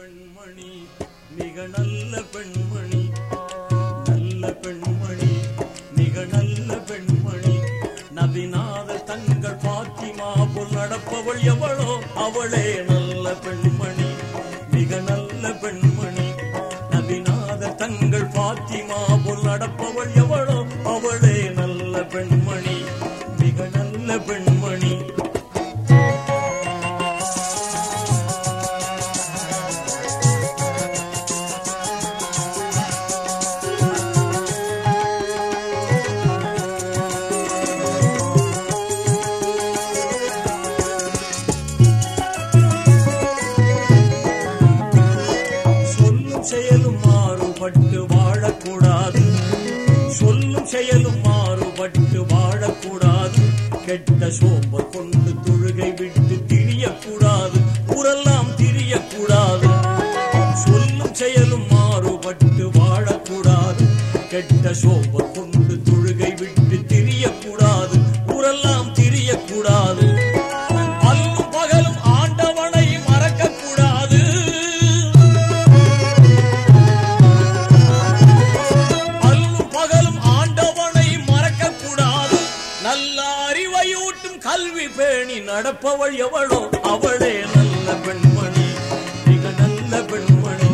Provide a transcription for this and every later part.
பெண்மணி மிக நல்ல பெண்மணி. நல்ல பெண்மணி மிக நல்ல பெண்மணி. நபிநாத தங்கள் பாத்திமா போல் நடப்பவள் எவளோ அவளே நல்ல பெண்மணி. மிக நல்ல பெண்மணி. நபிநாத தங்கள் பாத்திமா போல் நடப்பவள் எவளோ அவளே நல்ல பெண்மணி. மிக நல்ல பெண்மணி செயலும் மாறுபட்டு வாழக்கூடாது. சொல்லும் செயலும் மாறுபட்டு வாழக்கூடாது. கெட்ட சோம்பல் கொண்டு தொழுகை விட்டு திரியக்கூடாது. ஊரெல்லாம் திரியக்கூடாது. சொல்லும் செயலும் மாறுபட்டு வாழக்கூடாது. கெட்ட சோம்பல் கொண்டு தொழுகை விட்டு திரியக்கூடாது. ஊரெல்லாம் திரியக்கூடாது. நடப்பவள் எவளோ அவளே நல்ல பெண்மணி. மிக நல்ல பெண்மணி.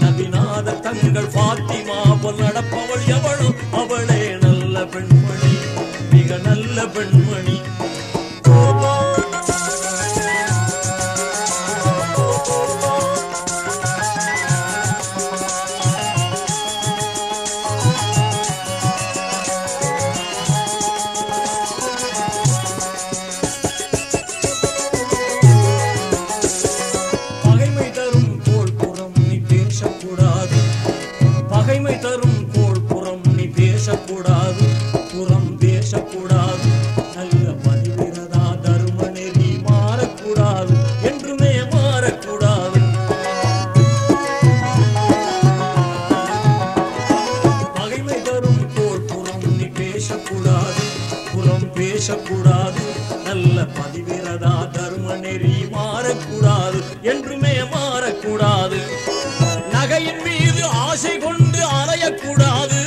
நபிநாத தங்கள் பாத்திமா போல் நடப்பவள் எவளோ அவளே நல்ல பெண்மணி. மிக நல்ல பெண்மணி. பேசக்கூடாது புறம் பேசக்கூடாது நல்ல பதிவிரதா தர்ம நெறி மாறக்கூடாது என்றுமே மாறக்கூடாது. நகையின் மீது ஆசை கொண்டு அறையக்கூடாது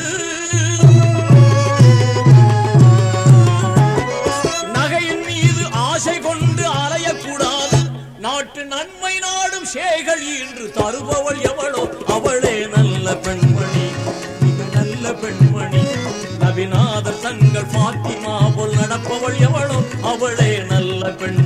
நகையின் மீது ஆசை கொண்டு அறையக்கூடாது நாட்டு நன்மை நாடும் சேகள் இன்று தருபவள் எவளோ அவளே பாத்திமா போல் நடப்பவள் எவளோ அவளே நல்ல பெண்.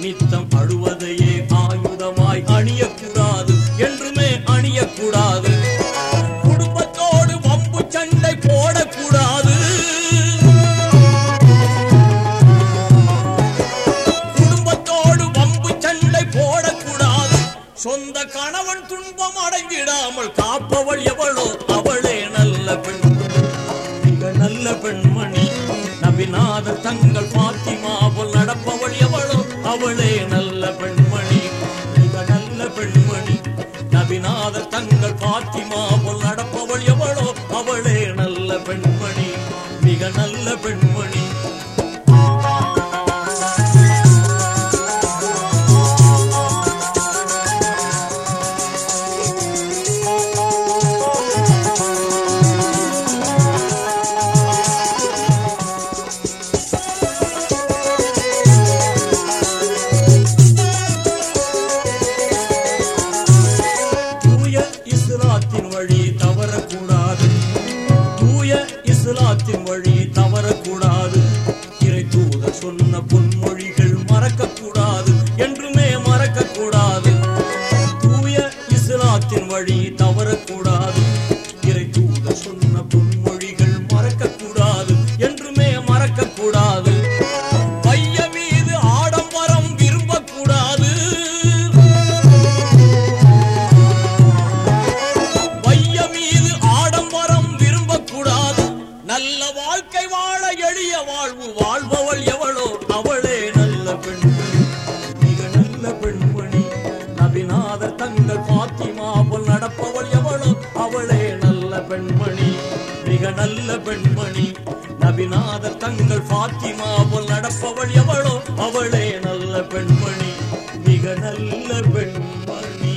நித்தம் அழுவதையே ஆயுதமாய் அணியக்கூடாது. என்றுமே அணியக்கூடாது. குடும்பத்தோடு வம்பு சண்டை போடக்கூடாது. குடும்பத்தோடு வம்பு சண்டை போடக்கூடாது. சொந்த கணவன் துன்பம் அடைந்திடாமல் காப்பவள் எவளோ அவளே நல்ல பெண். நல்ல பெண்மணி. நபிநாத தங்கள் பாத்திமா பெண்மணி நபிநாத தங்கள் பாத்திமா இஸ்லாத்தின் வழி தவறக்கூடாது. தூய இஸ்லாத்தின் வழி தவற வாழ்க்கை வாழ எளிய வாழ்வு. வாழ்பவள் எவளோ அவளே நல்ல பெண். மிக நல்ல பெண்மணி. நபிநாதர் தங்கள் பாத்திமா போல் நடப்பவள் எவளோ அவளே நல்ல பெண்மணி. மிக நல்ல பெண்மணி. நபிநாதர் தங்கள் பாத்திமா போல் நடப்பவள் எவளோ அவளே நல்ல பெண்மணி. மிக நல்ல பெண்மணி.